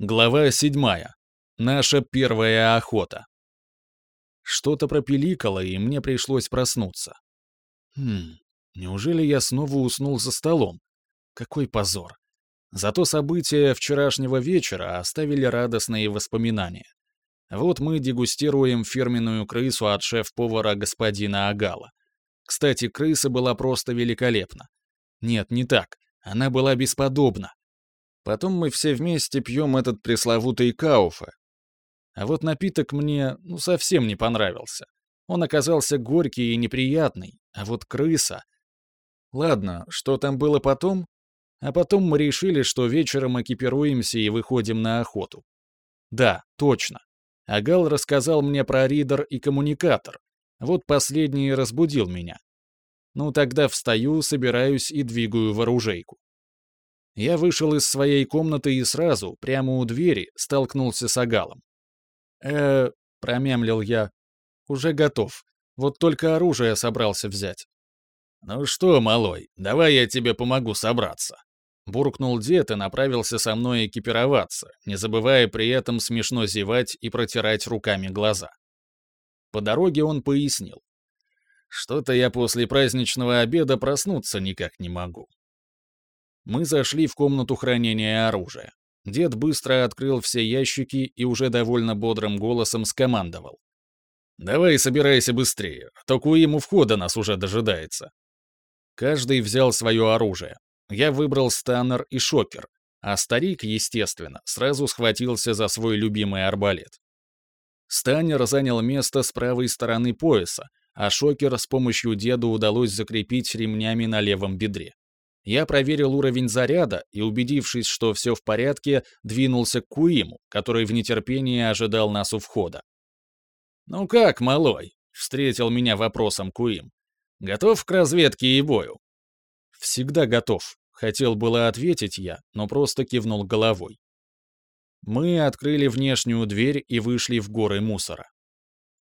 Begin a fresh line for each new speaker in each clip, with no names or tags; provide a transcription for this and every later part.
Глава седьмая. Наша первая охота. Что-то пропиликало, и мне пришлось проснуться. Хм, неужели я снова уснул за столом? Какой позор. Зато события вчерашнего вечера оставили радостные воспоминания. Вот мы дегустируем фирменную крысу от шеф-повара господина Агала. Кстати, крыса была просто великолепна. Нет, не так. Она была бесподобна. Потом мы все вместе пьем этот пресловутый кауфе. А вот напиток мне, ну, совсем не понравился. Он оказался горький и неприятный, а вот крыса... Ладно, что там было потом? А потом мы решили, что вечером экипируемся и выходим на охоту. Да, точно. Агал рассказал мне про ридер и коммуникатор. Вот последний разбудил меня. Ну, тогда встаю, собираюсь и двигаю в оружейку. Я вышел из своей комнаты и сразу, прямо у двери, столкнулся с Агалом. э промямлил я. «Уже готов. Вот только оружие собрался взять».
«Ну что, малой, давай я тебе помогу собраться». Буркнул дед и направился со мной экипироваться, не забывая при этом смешно зевать и протирать руками глаза. По дороге он пояснил. «Что-то я после праздничного обеда проснуться никак не могу. Мы зашли в комнату хранения оружия. Дед быстро открыл все ящики и уже довольно бодрым голосом скомандовал. «Давай собирайся быстрее, а то Куим у входа нас уже дожидается». Каждый взял свое оружие. Я выбрал станнер и шокер, а старик, естественно, сразу схватился за свой любимый арбалет. Станнер занял место с правой стороны пояса, а шокер с помощью деда удалось закрепить ремнями на левом бедре. Я проверил уровень заряда и, убедившись, что все в порядке, двинулся к Куиму, который в нетерпении ожидал нас у входа. «Ну как, малой?» — встретил меня вопросом Куим. «Готов к разведке и бою?» «Всегда готов», — хотел было ответить я, но просто кивнул головой. Мы открыли внешнюю дверь и вышли в горы мусора.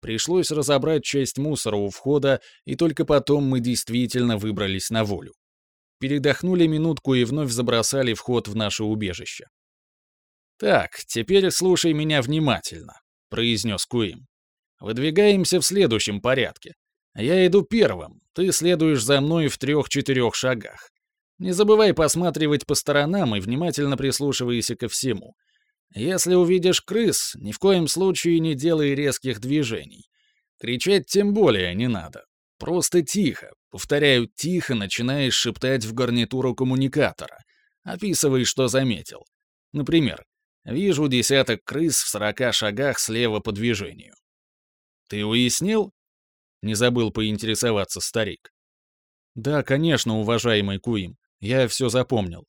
Пришлось разобрать часть мусора у входа, и только потом мы действительно выбрались на волю передохнули минутку и вновь забросали вход в наше убежище. «Так, теперь слушай меня внимательно», — произнес Куим. «Выдвигаемся в следующем порядке. Я иду первым, ты следуешь за мной в трех-четырех шагах. Не забывай посматривать по сторонам и внимательно прислушивайся ко всему. Если увидишь крыс, ни в коем случае не делай резких движений. Кричать тем более не надо. Просто тихо, повторяю, тихо начинаешь шептать в гарнитуру коммуникатора. Описывай, что заметил. Например, вижу десяток крыс в сорока шагах слева по движению. Ты уяснил? Не забыл поинтересоваться старик. Да, конечно, уважаемый Куим, я все запомнил.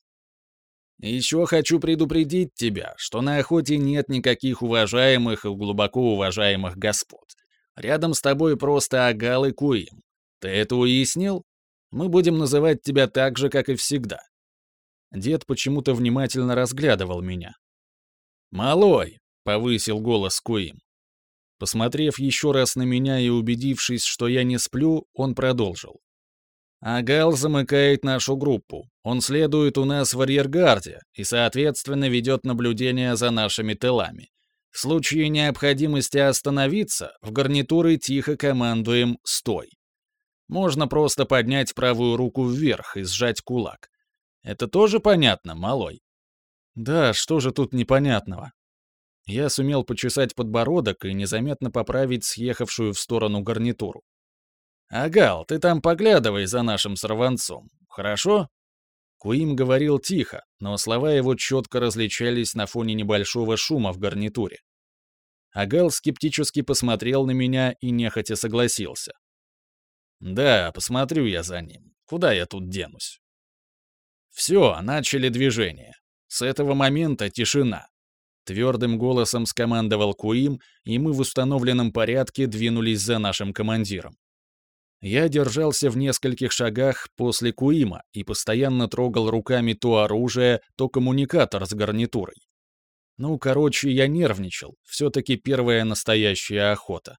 Еще хочу предупредить тебя, что на охоте нет никаких уважаемых и глубоко уважаемых господ. Рядом с тобой просто Агал Куим. Ты это уяснил? Мы будем называть тебя так же, как и всегда». Дед почему-то внимательно разглядывал меня. «Малой!» — повысил голос Куим. Посмотрев еще раз на меня и убедившись, что я не сплю, он продолжил. «Агал замыкает нашу группу. Он следует у нас в арьергарде и, соответственно, ведет наблюдение за нашими тылами. В случае необходимости остановиться, в гарнитуры тихо командуем «Стой». Можно просто поднять правую руку вверх и сжать кулак. Это тоже понятно, малой? Да, что же тут непонятного? Я сумел почесать подбородок и незаметно поправить съехавшую в сторону гарнитуру. «Агал, ты там поглядывай за нашим сорванцом, хорошо?» Куим говорил тихо, но слова его четко различались на фоне небольшого шума в гарнитуре. Агал скептически посмотрел на меня и нехотя согласился. «Да, посмотрю я за ним. Куда я тут денусь?» Все, начали движение. С этого момента тишина. Твердым голосом скомандовал Куим, и мы в установленном порядке двинулись за нашим командиром. Я держался в нескольких шагах после Куима и постоянно трогал руками то оружие, то коммуникатор с гарнитурой. Ну, короче, я нервничал, все-таки первая настоящая охота.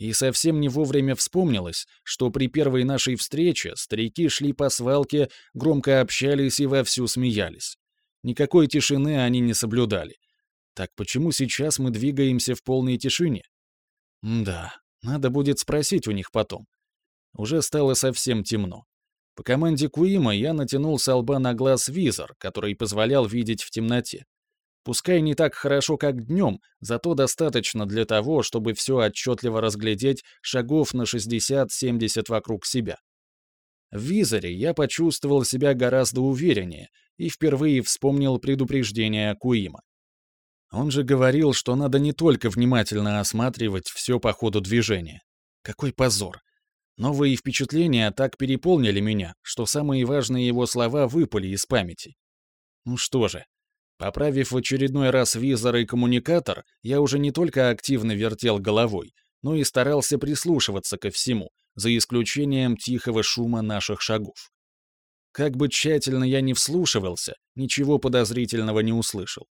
И совсем не вовремя вспомнилось, что при первой нашей встрече старики шли по свалке, громко общались и вовсю смеялись. Никакой тишины они не соблюдали.
Так почему сейчас мы двигаемся в полной тишине? да, надо будет спросить у них потом. Уже стало совсем темно. По команде Куима я натянул с лба на глаз визор, который позволял видеть в темноте. Пускай не так хорошо, как днем, зато достаточно для того, чтобы все отчетливо разглядеть шагов на 60-70 вокруг себя. В визоре я почувствовал себя гораздо увереннее и впервые вспомнил предупреждение Куима. Он же говорил, что надо не только внимательно осматривать все по ходу движения. Какой позор. Новые впечатления так переполнили меня, что самые важные его слова выпали из памяти. Ну что же, поправив в очередной раз визор и коммуникатор, я уже не только активно вертел головой, но и старался прислушиваться ко всему, за исключением тихого шума наших шагов. Как бы тщательно я ни вслушивался, ничего подозрительного не услышал.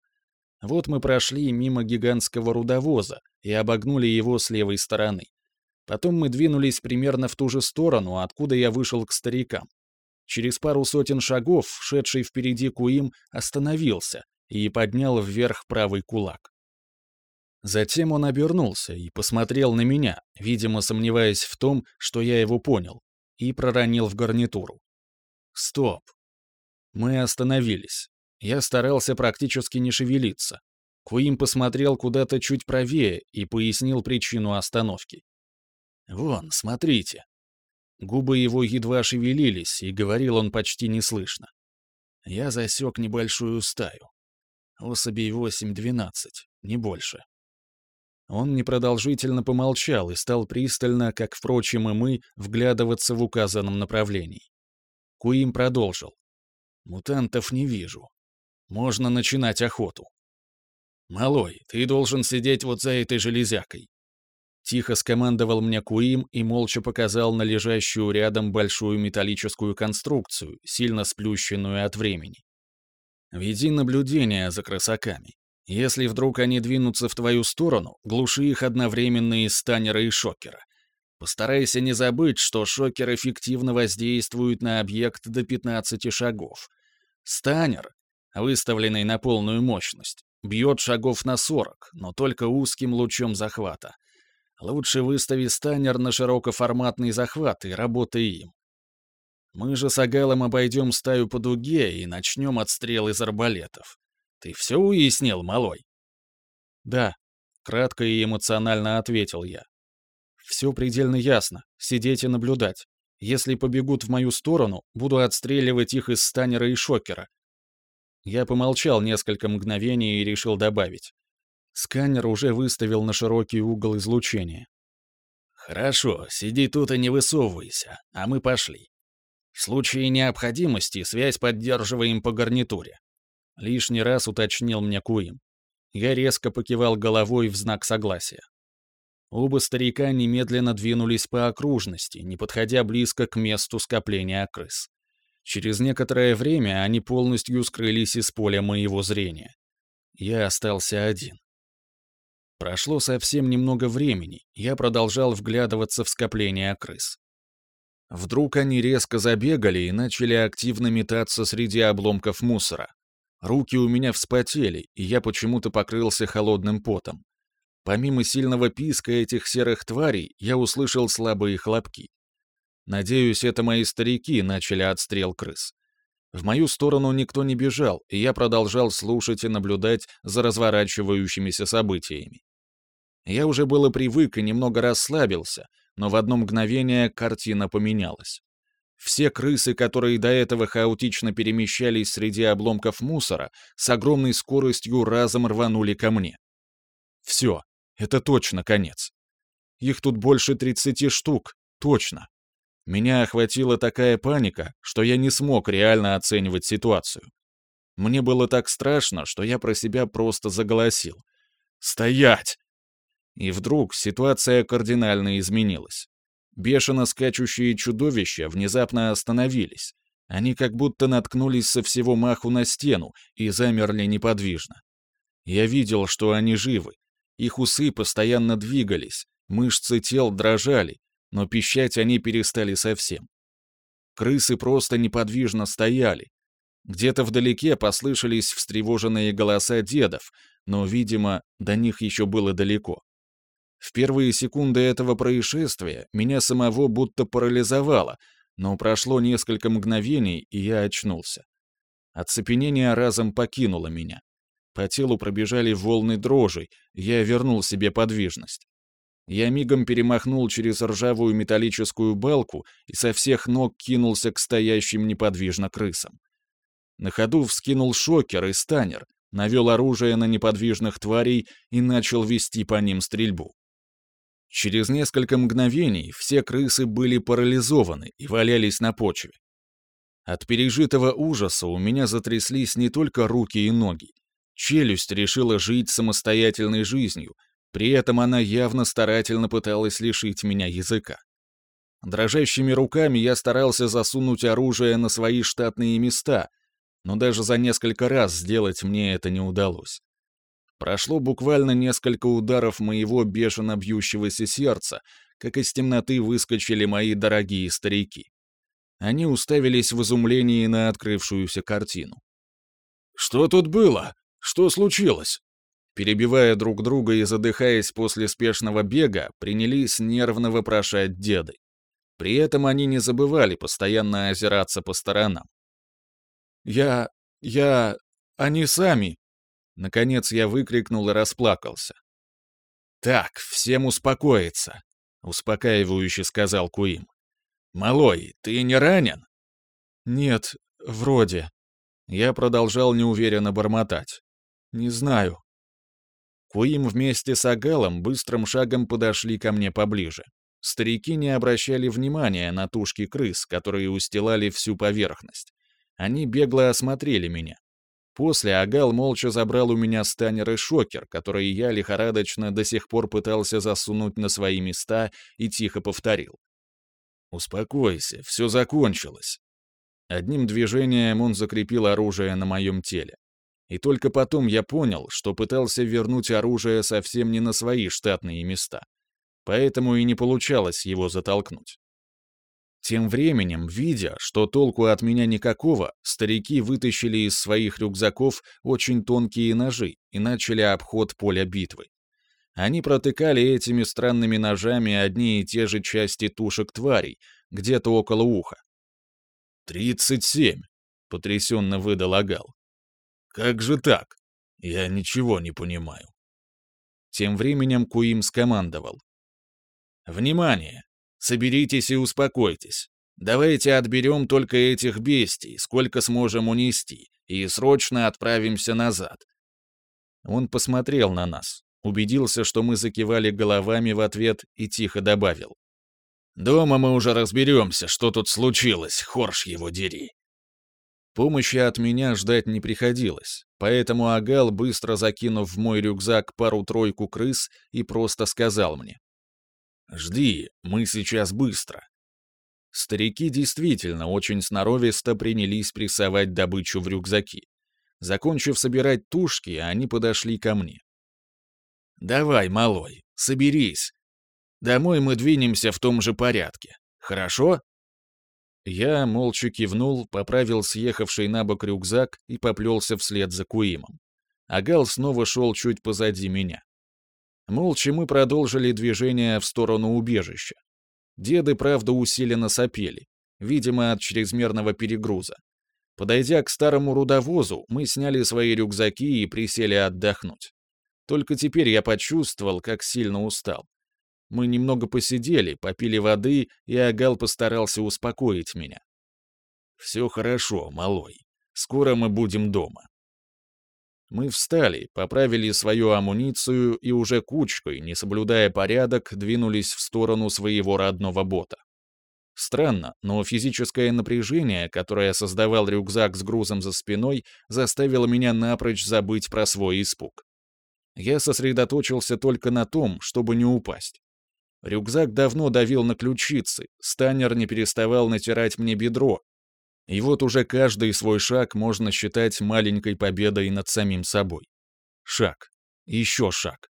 Вот мы прошли мимо гигантского рудовоза и обогнули его с левой стороны. Потом мы двинулись примерно в ту же сторону, откуда я вышел к старикам. Через пару сотен шагов, шедший впереди Куим, остановился и поднял вверх правый кулак. Затем он обернулся и посмотрел на меня, видимо, сомневаясь в том, что я его понял, и проронил в гарнитуру. «Стоп!» Мы остановились. Я старался практически не шевелиться. Куим посмотрел куда-то чуть правее и пояснил причину остановки. «Вон, смотрите». Губы его едва шевелились, и говорил он почти неслышно. Я засек небольшую стаю. Особей 8-12, не больше. Он непродолжительно помолчал и стал пристально, как, впрочем, и мы, вглядываться в указанном направлении. Куим продолжил. «Мутантов не вижу. Можно начинать охоту». «Малой, ты должен сидеть вот за этой железякой. Тихо скомандовал мне Куим и молча показал на лежащую рядом большую металлическую конструкцию, сильно сплющенную от времени. «Веди наблюдение за красаками. Если вдруг они двинутся в твою сторону, глуши их одновременно из станера и шокера. Постарайся не забыть, что шокер эффективно воздействует на объект до 15 шагов. Станер, выставленный на полную мощность, бьет шагов на 40, но только узким лучом захвата — Лучше выстави станер на широкоформатный захват и работай им. Мы же с Агалом обойдем стаю по дуге и начнем отстрел из арбалетов. Ты все уяснил, малой? Да, кратко и эмоционально ответил я. Все предельно ясно. Сидеть и наблюдать. Если побегут в мою сторону, буду отстреливать их из станера и шокера. Я помолчал несколько мгновений и решил добавить. Сканер уже выставил на широкий угол излучения. «Хорошо, сиди тут и не высовывайся, а мы пошли. В случае необходимости связь поддерживаем по гарнитуре». Лишний раз уточнил мне Куим. Я резко покивал головой в знак согласия. Оба старика немедленно двинулись по окружности, не подходя близко к месту скопления крыс. Через некоторое время они полностью скрылись из поля моего зрения. Я остался один. Прошло совсем немного времени, я продолжал вглядываться в скопление крыс. Вдруг они резко забегали и начали активно метаться среди обломков мусора. Руки у меня вспотели, и я почему-то покрылся холодным потом. Помимо сильного писка этих серых тварей, я услышал слабые хлопки. Надеюсь, это мои старики начали отстрел крыс. В мою сторону никто не бежал, и я продолжал слушать и наблюдать за разворачивающимися событиями. Я уже было привык и немного расслабился, но в одно мгновение картина поменялась. Все крысы, которые до этого хаотично перемещались среди обломков мусора, с огромной скоростью разом рванули ко мне. Все, это точно конец. Их тут больше 30 штук, точно. Меня охватила такая паника, что я не смог реально оценивать ситуацию. Мне было так страшно, что я про себя просто заголосил. «Стоять!» И вдруг ситуация кардинально изменилась. Бешено скачущие чудовища внезапно остановились. Они как будто наткнулись со всего маху на стену и замерли неподвижно. Я видел, что они живы. Их усы постоянно двигались, мышцы тел дрожали, но пищать они перестали совсем. Крысы просто неподвижно стояли. Где-то вдалеке послышались встревоженные голоса дедов, но, видимо, до них еще было далеко. В первые секунды этого происшествия меня самого будто парализовало, но прошло несколько мгновений, и я очнулся. Оцепенение разом покинуло меня. По телу пробежали волны дрожи, я вернул себе подвижность. Я мигом перемахнул через ржавую металлическую балку и со всех ног кинулся к стоящим неподвижно крысам. На ходу вскинул шокер и станер, навел оружие на неподвижных тварей и начал вести по ним стрельбу. Через несколько мгновений все крысы были парализованы и валялись на почве. От пережитого ужаса у меня затряслись не только руки и ноги. Челюсть решила жить самостоятельной жизнью, при этом она явно старательно пыталась лишить меня языка. Дрожащими руками я старался засунуть оружие на свои штатные места, но даже за несколько раз сделать мне это не удалось. Прошло буквально несколько ударов моего бешено бьющегося сердца, как из темноты выскочили мои дорогие старики. Они уставились в изумлении на открывшуюся картину. «Что тут было? Что случилось?» Перебивая друг друга и задыхаясь после спешного бега, принялись нервно вопрошать деды. При этом они не забывали постоянно озираться по сторонам. «Я... я... они сами!» Наконец я выкрикнул и расплакался. «Так, всем успокоиться», — успокаивающе сказал Куим. «Малой, ты не ранен?» «Нет, вроде». Я продолжал неуверенно бормотать. «Не знаю». Куим вместе с Агалом быстрым шагом подошли ко мне поближе. Старики не обращали внимания на тушки крыс, которые устилали всю поверхность. Они бегло осмотрели меня. После Агал молча забрал у меня станер и шокер, который я лихорадочно до сих пор пытался засунуть на свои места и тихо повторил. «Успокойся, все закончилось». Одним движением он закрепил оружие на моем теле. И только потом я понял, что пытался вернуть оружие совсем не на свои штатные места. Поэтому и не получалось его затолкнуть. Тем временем, видя, что толку от меня никакого, старики вытащили из своих рюкзаков очень тонкие ножи и начали обход поля битвы. Они протыкали этими странными ножами одни и те же части тушек тварей, где-то около уха. «Тридцать семь!» — потрясенно выдал Агал. «Как же так? Я ничего не понимаю». Тем временем Куим скомандовал. «Внимание! Соберитесь и успокойтесь. Давайте отберем только этих бестий, сколько сможем унести, и срочно отправимся назад». Он посмотрел на нас, убедился, что мы закивали головами в ответ и тихо добавил. «Дома мы уже разберемся, что тут случилось, хорш его дери». Помощи от меня ждать не приходилось, поэтому Агал, быстро закинув в мой рюкзак пару-тройку крыс, и просто сказал мне. «Жди, мы сейчас быстро». Старики действительно очень сноровисто принялись прессовать добычу в рюкзаки. Закончив собирать тушки, они подошли ко мне. «Давай, малой, соберись. Домой мы двинемся в том же порядке. Хорошо?» Я молча кивнул, поправил съехавший на бок рюкзак и поплелся вслед за Куимом. Агал снова шел чуть позади меня. Молча мы продолжили движение в сторону убежища. Деды, правда, усиленно сопели, видимо, от чрезмерного перегруза. Подойдя к старому рудовозу, мы сняли свои рюкзаки и присели отдохнуть. Только теперь я почувствовал, как сильно устал. Мы немного посидели, попили воды, и Агал постарался успокоить меня. «Все хорошо, малой. Скоро мы будем дома. Мы встали, поправили свою амуницию и уже кучкой, не соблюдая порядок, двинулись в сторону своего родного бота. Странно, но физическое напряжение, которое создавал рюкзак с грузом за спиной, заставило меня напрочь забыть про свой испуг. Я сосредоточился только на том, чтобы не упасть. Рюкзак давно давил на ключицы, станер не переставал натирать мне бедро, и вот уже каждый свой шаг можно считать маленькой победой над самим собой. Шаг. Еще шаг.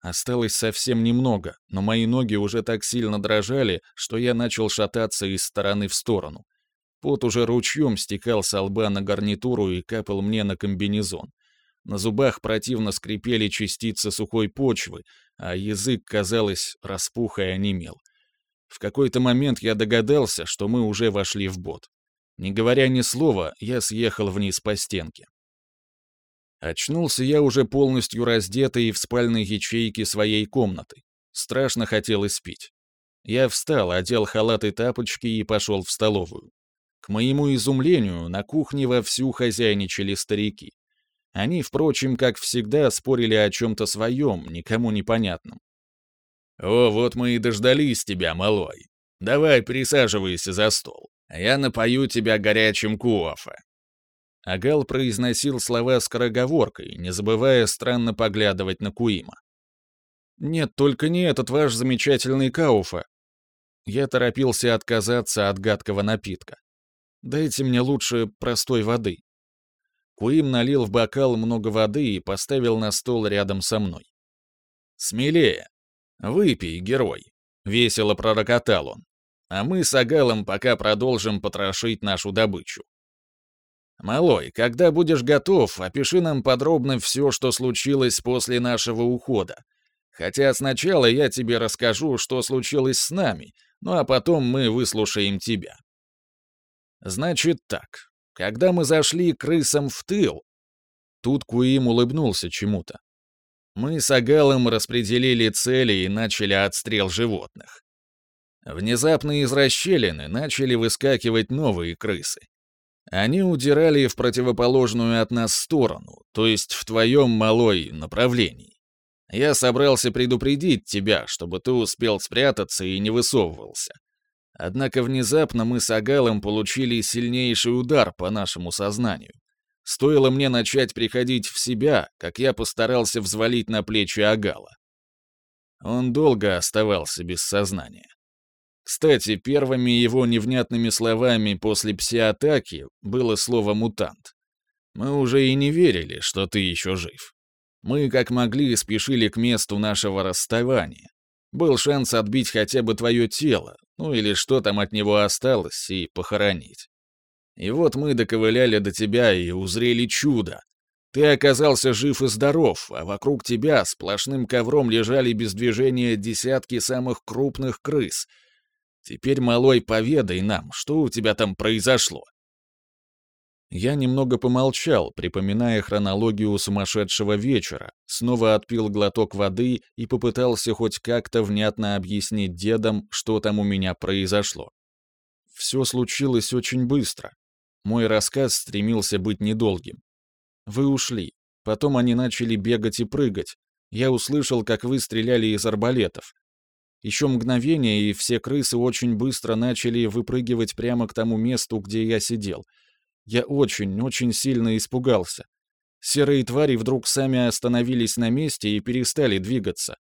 Осталось совсем немного, но мои ноги уже так сильно дрожали, что я начал шататься из стороны в сторону. Пот уже ручьем стекал с лба на гарнитуру и капал мне на комбинезон. На зубах противно скрипели частицы сухой почвы, а язык, казалось, распух и онемел. В какой-то момент я догадался, что мы уже вошли в бот. Не говоря ни слова, я съехал вниз по стенке. Очнулся я уже полностью раздетый в спальной ячейке своей комнаты. Страшно хотелось спить. Я встал, одел халат и тапочки и пошел в столовую. К моему изумлению, на кухне вовсю хозяйничали старики. Они, впрочем, как всегда, спорили о чем-то своем, никому непонятном. «О, вот мы и дождались тебя, малой. Давай присаживайся за стол. Я напою тебя горячим кофе». Агал произносил слова скороговоркой, не забывая странно поглядывать на Куима. «Нет, только не этот ваш замечательный кауфа». Я торопился отказаться от гадкого напитка. «Дайте мне лучше простой воды». Куим налил в бокал много воды и поставил на стол рядом со мной. «Смелее. Выпей, герой», — весело пророкотал он. «А мы с Агалом пока продолжим потрошить нашу добычу». «Малой, когда будешь готов, опиши нам подробно все, что случилось после нашего ухода. Хотя сначала я тебе расскажу, что случилось с нами, ну а потом мы выслушаем тебя». «Значит так. Когда мы зашли крысам в тыл...» Тут Куим улыбнулся чему-то. Мы с Агалом распределили цели и начали отстрел животных. Внезапно из расщелины начали выскакивать новые крысы. Они удирали в противоположную от нас сторону, то есть в твоем малой направлении. Я собрался предупредить тебя, чтобы ты успел спрятаться и не высовывался. Однако внезапно мы с Агалом получили сильнейший удар по нашему сознанию. Стоило мне начать приходить в себя, как я постарался взвалить на плечи Агала. Он долго оставался без сознания. Кстати, первыми его невнятными словами после пси-атаки было слово «мутант». Мы уже и не верили, что ты еще жив. Мы, как могли, спешили к месту нашего расставания. Был шанс отбить хотя бы твое тело, ну или что там от него осталось, и похоронить. И вот мы доковыляли до тебя и узрели чудо. Ты оказался жив и здоров, а вокруг тебя сплошным ковром лежали без движения десятки самых крупных крыс. Теперь, малой, поведай нам, что у тебя там произошло. Я немного помолчал, припоминая хронологию сумасшедшего вечера, снова отпил глоток воды и попытался хоть как-то внятно объяснить дедам, что там у меня произошло. Все случилось очень быстро. Мой рассказ стремился быть недолгим. Вы ушли. Потом они начали бегать и прыгать. Я услышал, как вы стреляли из арбалетов. Еще мгновение, и все крысы очень быстро начали выпрыгивать прямо к тому месту, где я сидел — я очень, очень сильно испугался. Серые твари вдруг сами остановились на месте и перестали двигаться.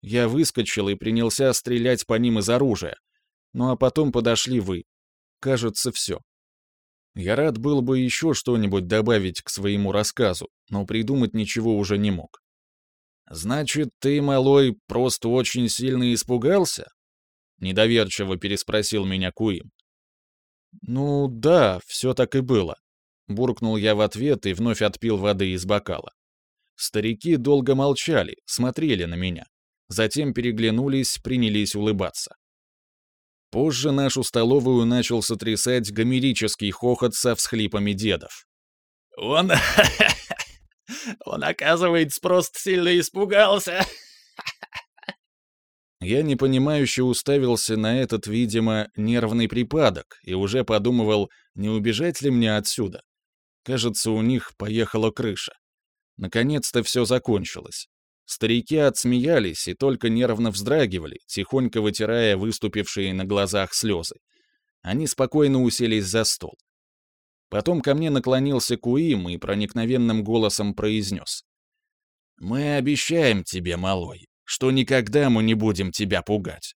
Я выскочил и принялся стрелять по ним из оружия. Ну а потом подошли вы. Кажется, все. Я рад был бы еще что-нибудь добавить к своему рассказу, но придумать ничего уже не мог. «Значит, ты, малой, просто очень сильно испугался?» Недоверчиво переспросил меня Куим. «Ну да, все так и было», — буркнул я в ответ и вновь отпил воды из бокала. Старики долго молчали, смотрели на меня. Затем переглянулись, принялись улыбаться. Позже нашу столовую начал сотрясать гомерический хохот со всхлипами дедов.
«Он... он, оказывается, просто сильно испугался!»
Я непонимающе уставился на этот, видимо, нервный припадок и уже подумывал, не убежать ли мне отсюда. Кажется, у них поехала крыша. Наконец-то все закончилось. Старики отсмеялись и только нервно вздрагивали, тихонько вытирая выступившие на глазах слезы. Они спокойно уселись за стол. Потом ко мне наклонился Куим и проникновенным голосом произнес. «Мы обещаем тебе, малой, что никогда мы не будем тебя пугать.